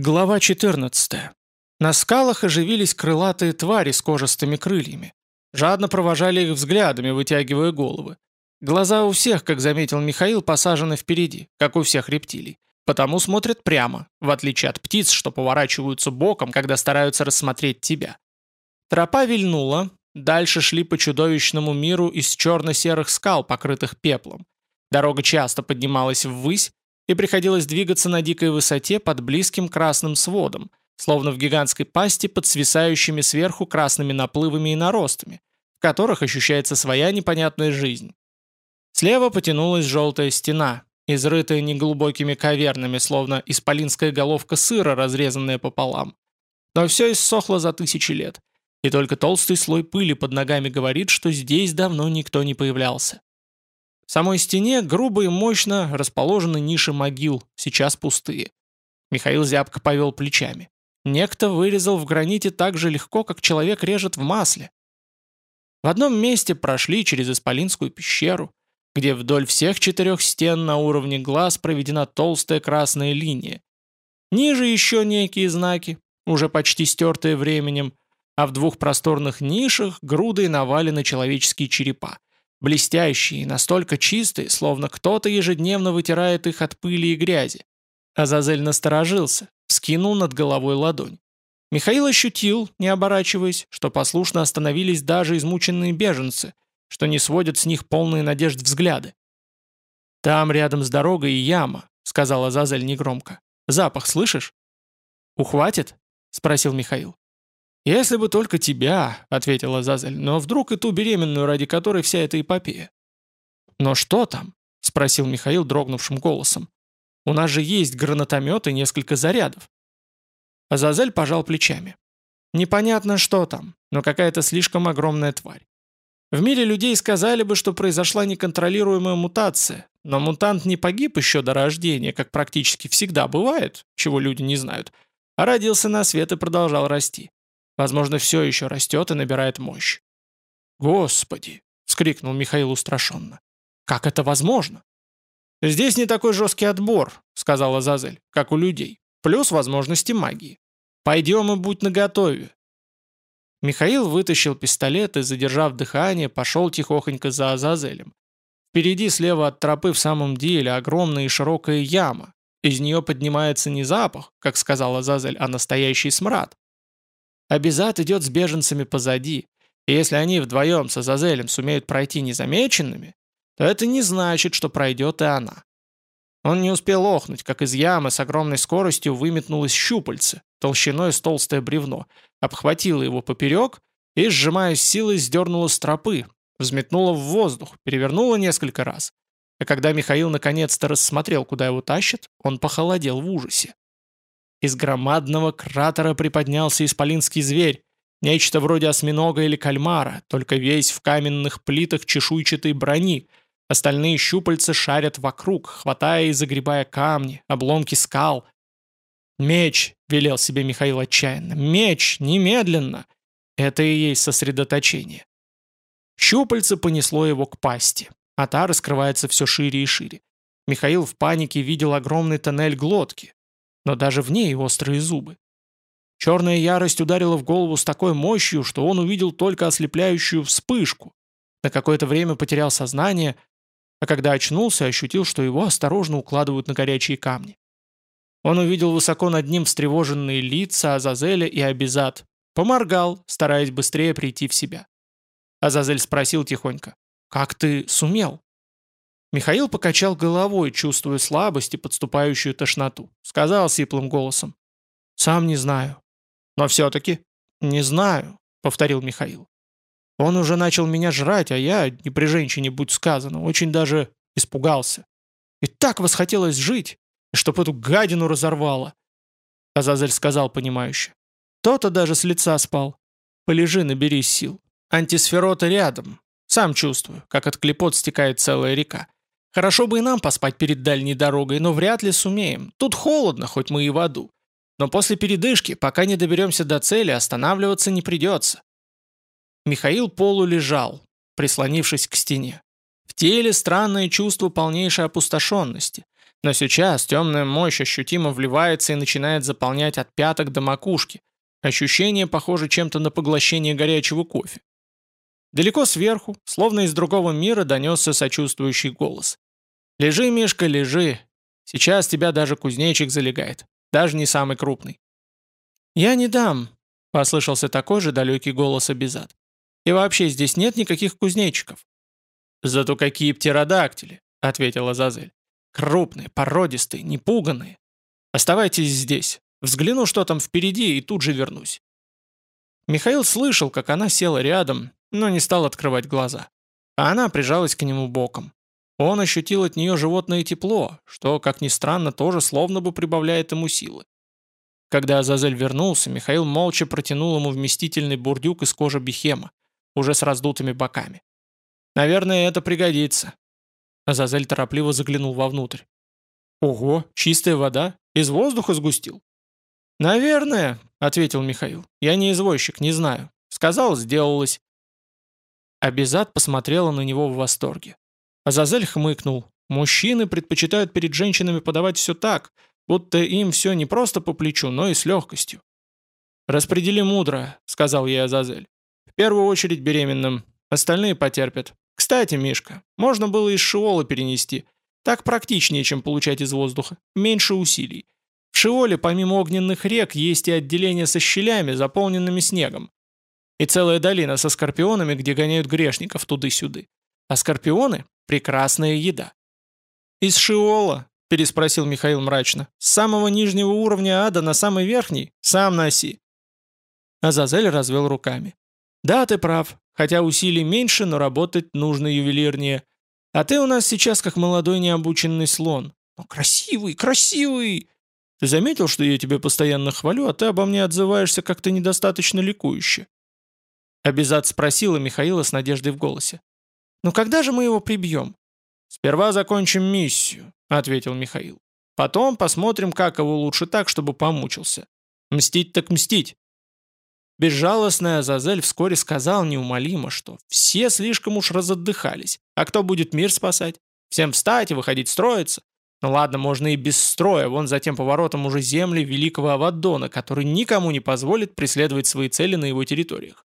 Глава 14. На скалах оживились крылатые твари с кожистыми крыльями. Жадно провожали их взглядами, вытягивая головы. Глаза у всех, как заметил Михаил, посажены впереди, как у всех рептилий. Потому смотрят прямо, в отличие от птиц, что поворачиваются боком, когда стараются рассмотреть тебя. Тропа вильнула, дальше шли по чудовищному миру из черно-серых скал, покрытых пеплом. Дорога часто поднималась ввысь, и приходилось двигаться на дикой высоте под близким красным сводом, словно в гигантской пасти под свисающими сверху красными наплывами и наростами, в которых ощущается своя непонятная жизнь. Слева потянулась желтая стена, изрытая неглубокими кавернами, словно исполинская головка сыра, разрезанная пополам. Но все иссохло за тысячи лет, и только толстый слой пыли под ногами говорит, что здесь давно никто не появлялся. В самой стене грубо и мощно расположены ниши могил, сейчас пустые. Михаил зябко повел плечами. Некто вырезал в граните так же легко, как человек режет в масле. В одном месте прошли через Исполинскую пещеру, где вдоль всех четырех стен на уровне глаз проведена толстая красная линия. Ниже еще некие знаки, уже почти стертые временем, а в двух просторных нишах грудой навалены человеческие черепа блестящие и настолько чистые, словно кто-то ежедневно вытирает их от пыли и грязи. Азазель насторожился, скинул над головой ладонь. Михаил ощутил, не оборачиваясь, что послушно остановились даже измученные беженцы, что не сводят с них полные надежд взгляды. «Там рядом с дорогой яма», — сказала Азазель негромко. «Запах слышишь?» «Ухватит?» — спросил Михаил. «Если бы только тебя», — ответила Зазель, «но вдруг и ту беременную, ради которой вся эта эпопея». «Но что там?» — спросил Михаил дрогнувшим голосом. «У нас же есть гранатомет и несколько зарядов». Азазель пожал плечами. «Непонятно, что там, но какая-то слишком огромная тварь. В мире людей сказали бы, что произошла неконтролируемая мутация, но мутант не погиб еще до рождения, как практически всегда бывает, чего люди не знают, а родился на свет и продолжал расти. Возможно, все еще растет и набирает мощь. «Господи!» — вскрикнул Михаил устрашенно. «Как это возможно?» «Здесь не такой жесткий отбор», — сказала Зазель, — «как у людей. Плюс возможности магии. Пойдем и будь наготове». Михаил вытащил пистолет и, задержав дыхание, пошел тихохонько за Азазелем. Впереди слева от тропы в самом деле огромная и широкая яма. Из нее поднимается не запах, как сказала Азазель, а настоящий смрад. Абизат идет с беженцами позади, и если они вдвоем с Азазелем сумеют пройти незамеченными, то это не значит, что пройдет и она. Он не успел охнуть, как из ямы с огромной скоростью выметнулось щупальце, толщиной с толстое бревно, обхватило его поперек и, сжимая силой, сдернуло с тропы, взметнуло в воздух, перевернуло несколько раз. А когда Михаил наконец-то рассмотрел, куда его тащат, он похолодел в ужасе. Из громадного кратера приподнялся исполинский зверь, нечто вроде осьминога или кальмара, только весь в каменных плитах чешуйчатой брони. Остальные щупальца шарят вокруг, хватая и загребая камни, обломки скал. «Меч!» — велел себе Михаил отчаянно. «Меч! Немедленно!» Это и есть сосредоточение. Щупальце понесло его к пасти, а та раскрывается все шире и шире. Михаил в панике видел огромный тоннель глотки, но даже в ней острые зубы. Черная ярость ударила в голову с такой мощью, что он увидел только ослепляющую вспышку. На какое-то время потерял сознание, а когда очнулся, ощутил, что его осторожно укладывают на горячие камни. Он увидел высоко над ним встревоженные лица Азазеля и Абизат. Поморгал, стараясь быстрее прийти в себя. Азазель спросил тихонько, «Как ты сумел?» Михаил покачал головой, чувствуя слабость и подступающую тошноту. Сказал сиплым голосом. «Сам не знаю». «Но все-таки?» «Не знаю», — повторил Михаил. «Он уже начал меня жрать, а я, не при женщине будь сказано, очень даже испугался. И так восхотелось жить, чтоб эту гадину разорвало». Азазель сказал понимающе. «То-то даже с лица спал. Полежи, наберись сил. Антисферота рядом. Сам чувствую, как от клепот стекает целая река. Хорошо бы и нам поспать перед дальней дорогой, но вряд ли сумеем. Тут холодно, хоть мы и в аду. Но после передышки, пока не доберемся до цели, останавливаться не придется. Михаил полулежал, прислонившись к стене. В теле странное чувство полнейшей опустошенности. Но сейчас темная мощь ощутимо вливается и начинает заполнять от пяток до макушки. Ощущение похоже чем-то на поглощение горячего кофе. Далеко сверху, словно из другого мира, донесся сочувствующий голос. «Лежи, Мишка, лежи. Сейчас тебя даже кузнечик залегает. Даже не самый крупный». «Я не дам», — послышался такой же далекий голос Абизад. «И вообще здесь нет никаких кузнечиков». «Зато какие птеродактили», — ответила Зазель. «Крупные, породистые, непуганные. Оставайтесь здесь. Взгляну, что там впереди, и тут же вернусь». Михаил слышал, как она села рядом, но не стал открывать глаза. А она прижалась к нему боком. Он ощутил от нее животное тепло, что, как ни странно, тоже словно бы прибавляет ему силы. Когда Азазель вернулся, Михаил молча протянул ему вместительный бурдюк из кожи бихема, уже с раздутыми боками. «Наверное, это пригодится». Азазель торопливо заглянул вовнутрь. «Ого, чистая вода? Из воздуха сгустил?» «Наверное», — ответил Михаил. «Я не извозчик, не знаю. Сказал, сделалось. Абизад посмотрела на него в восторге. Азазель хмыкнул. Мужчины предпочитают перед женщинами подавать все так, будто им все не просто по плечу, но и с легкостью. «Распредели мудро», — сказал ей Азазель. «В первую очередь беременным. Остальные потерпят. Кстати, Мишка, можно было из Шиола перенести. Так практичнее, чем получать из воздуха. Меньше усилий. В Шиоле помимо огненных рек есть и отделение со щелями, заполненными снегом. И целая долина со скорпионами, где гоняют грешников туды-сюды. А скорпионы – прекрасная еда. «Из Шиола?» – переспросил Михаил мрачно. «С самого нижнего уровня ада на самый верхний? Сам носи». Азазель развел руками. «Да, ты прав. Хотя усилий меньше, но работать нужно ювелирнее. А ты у нас сейчас как молодой необученный слон. Но красивый, красивый!» Ты заметил, что я тебе постоянно хвалю, а ты обо мне отзываешься как-то недостаточно ликующе? Абизад спросила Михаила с надеждой в голосе. «Ну когда же мы его прибьем?» «Сперва закончим миссию», — ответил Михаил. «Потом посмотрим, как его лучше так, чтобы помучился. Мстить так мстить». Безжалостный Азазель вскоре сказал неумолимо, что все слишком уж разотдыхались. А кто будет мир спасать? Всем встать и выходить строиться? Ну ладно, можно и без строя, вон за тем поворотом уже земли великого Аваддона, который никому не позволит преследовать свои цели на его территориях.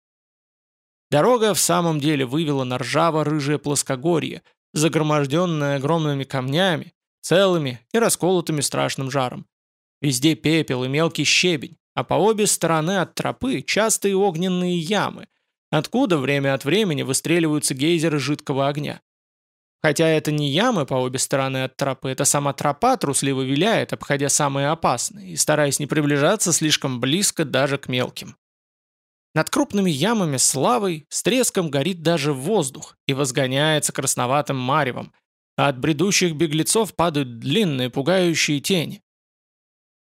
Дорога в самом деле вывела на ржаво-рыжее плоскогорье, загроможденное огромными камнями, целыми и расколотыми страшным жаром. Везде пепел и мелкий щебень, а по обе стороны от тропы частые огненные ямы, откуда время от времени выстреливаются гейзеры жидкого огня. Хотя это не ямы по обе стороны от тропы, это сама тропа трусливо виляет, обходя самые опасные и стараясь не приближаться слишком близко даже к мелким. Над крупными ямами с лавой с треском горит даже воздух и возгоняется красноватым маревом, а от бредущих беглецов падают длинные пугающие тени.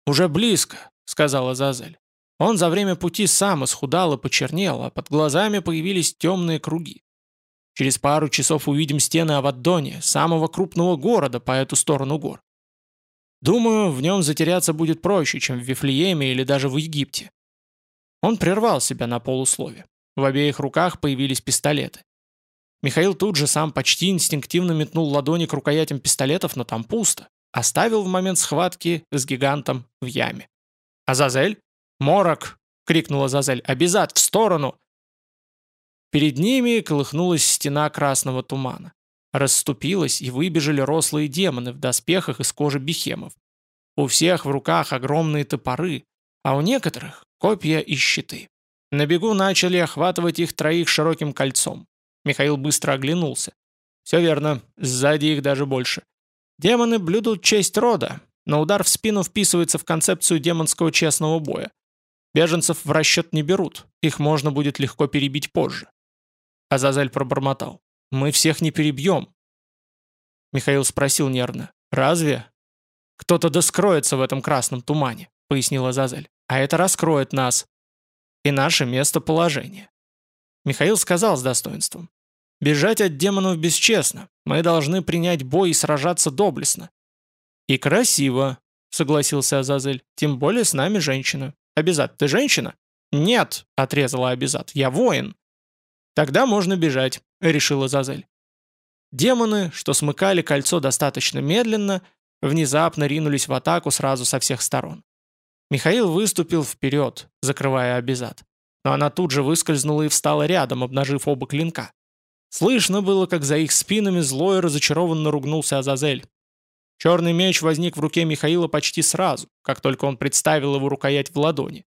«Уже близко», — сказала Зазель. Он за время пути сам исхудал и почернел, а под глазами появились темные круги. Через пару часов увидим стены Аваддони, самого крупного города по эту сторону гор. Думаю, в нем затеряться будет проще, чем в Вифлееме или даже в Египте. Он прервал себя на полуслове. В обеих руках появились пистолеты. Михаил тут же сам почти инстинктивно метнул ладони к рукоятям пистолетов, но там пусто. Оставил в момент схватки с гигантом в яме. «Азазель? Морок!» — крикнула Азазель. «Обязат! В сторону!» Перед ними колыхнулась стена красного тумана. Расступилась, и выбежали рослые демоны в доспехах из кожи бихемов. У всех в руках огромные топоры, а у некоторых копья и щиты. На бегу начали охватывать их троих широким кольцом. Михаил быстро оглянулся. Все верно, сзади их даже больше. Демоны блюдут честь рода, но удар в спину вписывается в концепцию демонского честного боя. Беженцев в расчет не берут, их можно будет легко перебить позже. Азазель пробормотал. «Мы всех не перебьем». Михаил спросил нервно. «Разве?» «Кто-то доскроется в этом красном тумане», — пояснила Азазель а это раскроет нас и наше местоположение. Михаил сказал с достоинством. «Бежать от демонов бесчестно. Мы должны принять бой и сражаться доблестно». «И красиво», — согласился Азазель. «Тем более с нами женщина. Абизат, ты женщина?» «Нет», — отрезала Абизат, — «я воин». «Тогда можно бежать», — решила Азазель. Демоны, что смыкали кольцо достаточно медленно, внезапно ринулись в атаку сразу со всех сторон. Михаил выступил вперед, закрывая Абизад. Но она тут же выскользнула и встала рядом, обнажив оба клинка. Слышно было, как за их спинами злой разочарованно ругнулся Азазель. Черный меч возник в руке Михаила почти сразу, как только он представил его рукоять в ладони.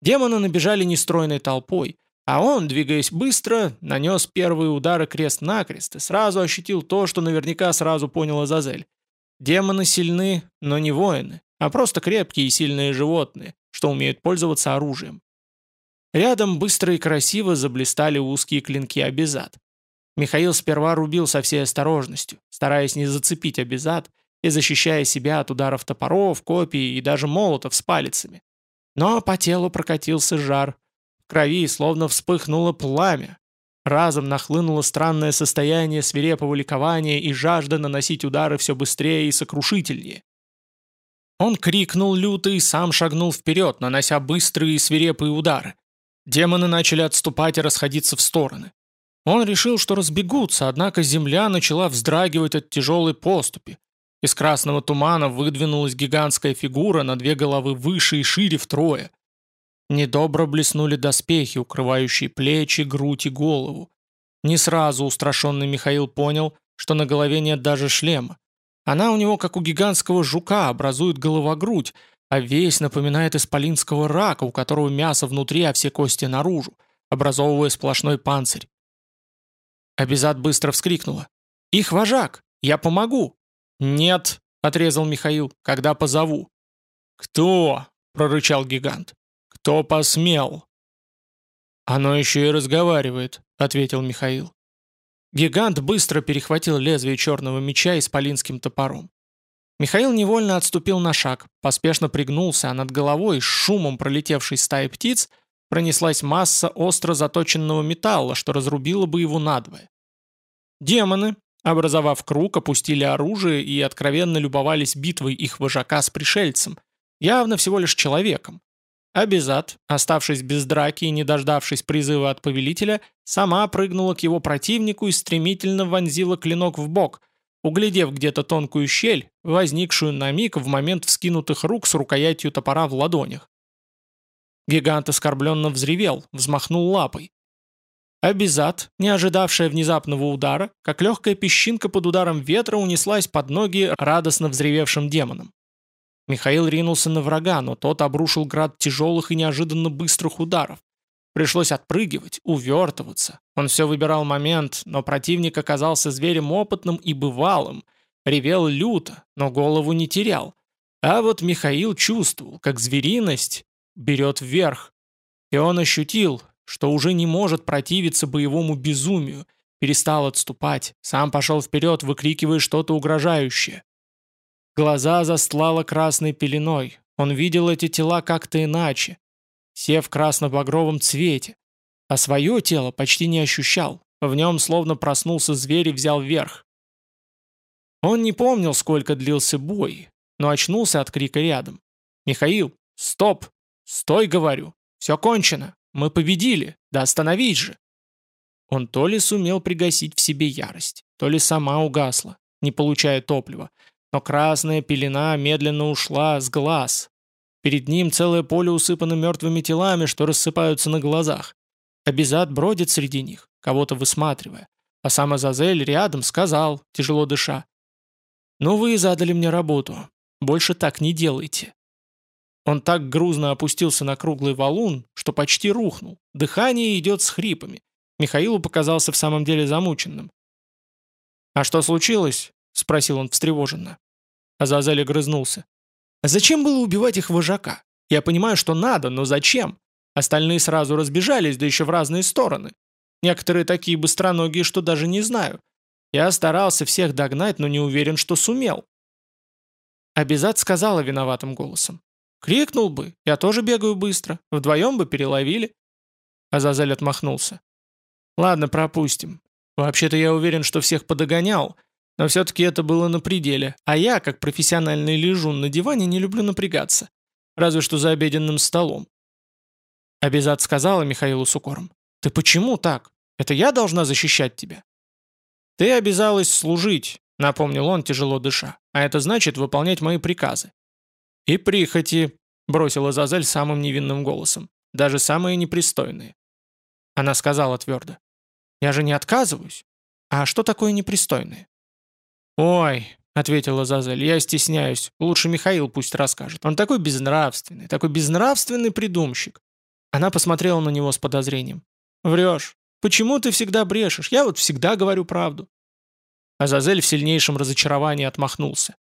Демоны набежали нестройной толпой, а он, двигаясь быстро, нанес первые удары крест-накрест и сразу ощутил то, что наверняка сразу понял Азазель. Демоны сильны, но не воины, а просто крепкие и сильные животные, что умеют пользоваться оружием. Рядом быстро и красиво заблистали узкие клинки Абизад. Михаил сперва рубил со всей осторожностью, стараясь не зацепить Абизад и защищая себя от ударов топоров, копий и даже молотов с палицами. Но по телу прокатился жар – крови словно вспыхнуло пламя. Разом нахлынуло странное состояние свирепого ликования и жажда наносить удары все быстрее и сокрушительнее. Он крикнул люто и сам шагнул вперед, нанося быстрые и свирепые удары. Демоны начали отступать и расходиться в стороны. Он решил, что разбегутся, однако земля начала вздрагивать от тяжелой поступи. Из красного тумана выдвинулась гигантская фигура на две головы выше и шире втрое. Недобро блеснули доспехи, укрывающие плечи, грудь и голову. Не сразу устрашенный Михаил понял, что на голове нет даже шлема. Она у него, как у гигантского жука, образует голова-грудь, а весь напоминает исполинского рака, у которого мясо внутри, а все кости наружу, образовывая сплошной панцирь. Абизад быстро вскрикнула. «Их вожак! Я помогу!» «Нет!» — отрезал Михаил, — «когда позову». «Кто?» — прорычал гигант. «Кто посмел?» «Оно еще и разговаривает», — ответил Михаил. Гигант быстро перехватил лезвие черного меча исполинским топором. Михаил невольно отступил на шаг, поспешно пригнулся, а над головой, с шумом пролетевшей стаи птиц, пронеслась масса остро заточенного металла, что разрубило бы его надвое. Демоны, образовав круг, опустили оружие и откровенно любовались битвой их вожака с пришельцем, явно всего лишь человеком, Абизад, оставшись без драки и не дождавшись призыва от повелителя, сама прыгнула к его противнику и стремительно вонзила клинок в бок, углядев где-то тонкую щель, возникшую на миг в момент вскинутых рук с рукоятью топора в ладонях. Гигант оскорбленно взревел, взмахнул лапой. Абизад, не ожидавшая внезапного удара, как легкая песчинка под ударом ветра унеслась под ноги радостно взревевшим демонам. Михаил ринулся на врага, но тот обрушил град тяжелых и неожиданно быстрых ударов. Пришлось отпрыгивать, увертываться. Он все выбирал момент, но противник оказался зверем опытным и бывалым. Ревел люто, но голову не терял. А вот Михаил чувствовал, как звериность берет вверх. И он ощутил, что уже не может противиться боевому безумию, перестал отступать, сам пошел вперед, выкрикивая что-то угрожающее. Глаза застлало красной пеленой. Он видел эти тела как-то иначе. Все в красно-багровом цвете. А свое тело почти не ощущал. В нем словно проснулся зверь и взял верх. Он не помнил, сколько длился бой, но очнулся от крика рядом. «Михаил, стоп! Стой, говорю! Все кончено! Мы победили! Да остановись же!» Он то ли сумел пригасить в себе ярость, то ли сама угасла, не получая топлива, но красная пелена медленно ушла с глаз. Перед ним целое поле усыпано мертвыми телами, что рассыпаются на глазах. Абизад бродит среди них, кого-то высматривая. А сам Азазель рядом сказал, тяжело дыша. «Ну вы задали мне работу. Больше так не делайте». Он так грузно опустился на круглый валун, что почти рухнул. Дыхание идет с хрипами. Михаилу показался в самом деле замученным. «А что случилось?» — спросил он встревоженно. Азазель огрызнулся. «Зачем было убивать их вожака? Я понимаю, что надо, но зачем? Остальные сразу разбежались, да еще в разные стороны. Некоторые такие быстроногие, что даже не знаю. Я старался всех догнать, но не уверен, что сумел». Абизад сказала виноватым голосом. «Крикнул бы, я тоже бегаю быстро, вдвоем бы переловили». Азазель отмахнулся. «Ладно, пропустим. Вообще-то я уверен, что всех подогонял, но все-таки это было на пределе, а я, как профессиональный лежун на диване, не люблю напрягаться. Разве что за обеденным столом. Абизад сказала Михаилу с укором. «Ты почему так? Это я должна защищать тебя?» «Ты обязалась служить», — напомнил он, тяжело дыша. а это значит выполнять мои приказы». «И прихоти», — бросила Зазель самым невинным голосом, «даже самые непристойные». Она сказала твердо, «Я же не отказываюсь. А что такое непристойное?» «Ой», — ответила Зазель, — «я стесняюсь. Лучше Михаил пусть расскажет. Он такой безнравственный, такой безнравственный придумщик». Она посмотрела на него с подозрением. «Врешь. Почему ты всегда брешешь? Я вот всегда говорю правду». Азазель в сильнейшем разочаровании отмахнулся.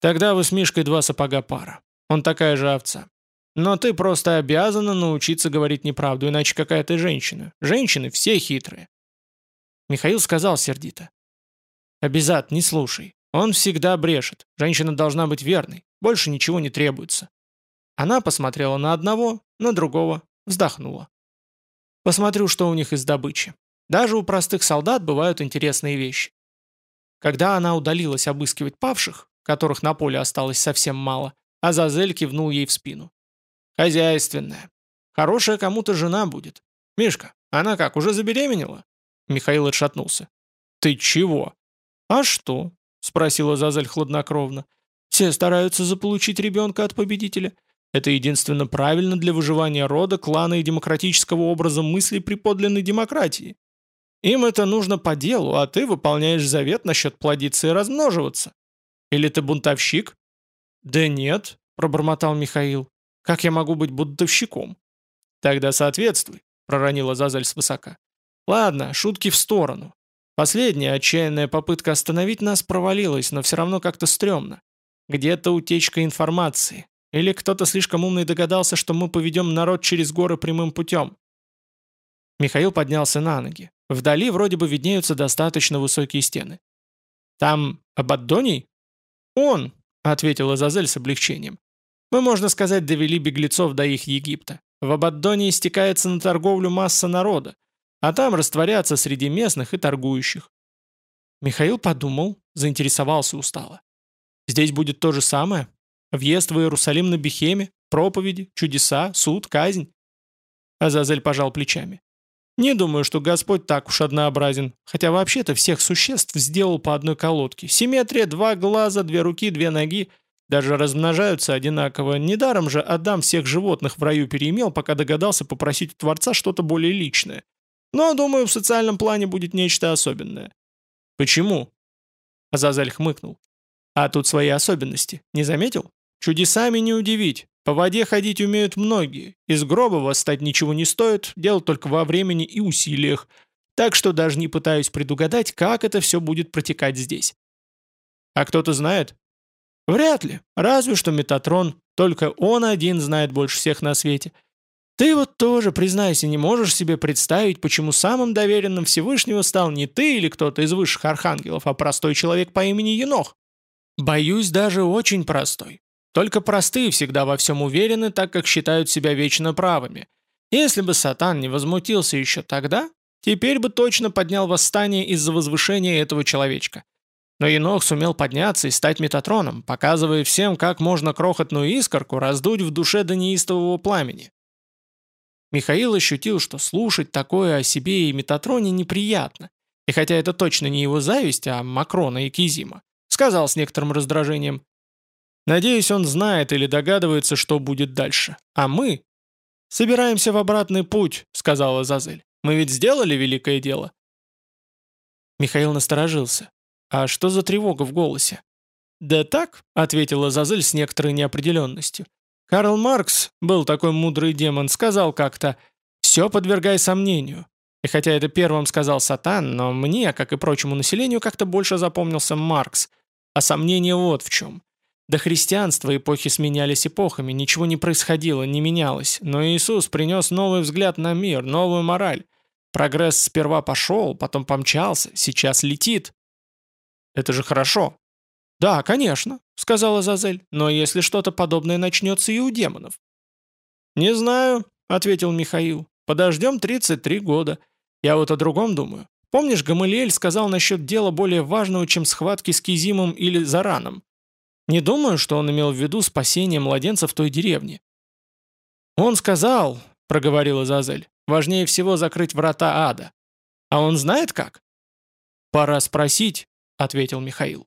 «Тогда вы с Мишкой два сапога пара. Он такая же овца. Но ты просто обязана научиться говорить неправду, иначе какая ты женщина. Женщины все хитрые». Михаил сказал сердито. «Обязат, не слушай. Он всегда брешет. Женщина должна быть верной. Больше ничего не требуется». Она посмотрела на одного, на другого, вздохнула. Посмотрю, что у них из добычи. Даже у простых солдат бывают интересные вещи. Когда она удалилась обыскивать павших, которых на поле осталось совсем мало, Азазель кивнул ей в спину. «Хозяйственная. Хорошая кому-то жена будет. Мишка, она как, уже забеременела?» Михаил отшатнулся. «Ты чего?» «А что?» — спросила Азазель хладнокровно. «Все стараются заполучить ребенка от победителя. Это единственно правильно для выживания рода, клана и демократического образа мысли при подлинной демократии. Им это нужно по делу, а ты выполняешь завет насчет плодиться и размноживаться. Или ты бунтовщик? Да нет, пробормотал Михаил. Как я могу быть бунтовщиком? Тогда соответствуй, проронила Зазель свысока. Ладно, шутки в сторону. Последняя отчаянная попытка остановить нас провалилась, но все равно как-то стрёмно. Где-то утечка информации. Или кто-то слишком умный догадался, что мы поведем народ через горы прямым путем?» Михаил поднялся на ноги. Вдали вроде бы виднеются достаточно высокие стены. «Там Абаддоний?» «Он», — ответила Зазель с облегчением. «Мы, можно сказать, довели беглецов до их Египта. В Абаддоне истекается на торговлю масса народа, а там растворятся среди местных и торгующих». Михаил подумал, заинтересовался устало. «Здесь будет то же самое?» Въезд в Иерусалим на Бехеме, проповеди, чудеса, суд, казнь. Азазель пожал плечами. Не думаю, что Господь так уж однообразен, хотя вообще-то всех существ сделал по одной колодке. Симметрия, два глаза, две руки, две ноги. Даже размножаются одинаково. Недаром же Адам всех животных в раю переимел, пока догадался попросить у Творца что-то более личное. Но, думаю, в социальном плане будет нечто особенное. Почему? Азазель хмыкнул. А тут свои особенности. Не заметил? Чудесами не удивить. По воде ходить умеют многие. Из гроба восстать ничего не стоит, дело только во времени и усилиях. Так что даже не пытаюсь предугадать, как это все будет протекать здесь. А кто-то знает? Вряд ли. Разве что Метатрон. Только он один знает больше всех на свете. Ты вот тоже, признайся, не можешь себе представить, почему самым доверенным Всевышнего стал не ты или кто-то из высших архангелов, а простой человек по имени Енох. Боюсь, даже очень простой. Только простые всегда во всем уверены, так как считают себя вечно правыми. Если бы Сатан не возмутился еще тогда, теперь бы точно поднял восстание из-за возвышения этого человечка. Но Енох сумел подняться и стать Метатроном, показывая всем, как можно крохотную искорку раздуть в душе до неистового пламени. Михаил ощутил, что слушать такое о себе и Метатроне неприятно. И хотя это точно не его зависть, а Макрона и Кизима, сказал с некоторым раздражением, Надеюсь, он знает или догадывается, что будет дальше. А мы... «Собираемся в обратный путь», — сказала Зазель. «Мы ведь сделали великое дело». Михаил насторожился. «А что за тревога в голосе?» «Да так», — ответила Зазель с некоторой неопределенностью. «Карл Маркс, был такой мудрый демон, сказал как-то, «Все подвергай сомнению». И хотя это первым сказал Сатан, но мне, как и прочему населению, как-то больше запомнился Маркс. А сомнение вот в чем. До христианства эпохи сменялись эпохами, ничего не происходило, не менялось, но Иисус принес новый взгляд на мир, новую мораль. Прогресс сперва пошел, потом помчался, сейчас летит. Это же хорошо. Да, конечно, сказала Зазель, но если что-то подобное начнется и у демонов. Не знаю, ответил Михаил, подождем 33 года. Я вот о другом думаю. Помнишь, Гамалиэль сказал насчет дела более важного, чем схватки с Кизимом или Зараном? Не думаю, что он имел в виду спасение младенца в той деревне. «Он сказал», — проговорила Зазель, — «важнее всего закрыть врата ада. А он знает как?» «Пора спросить», — ответил Михаил.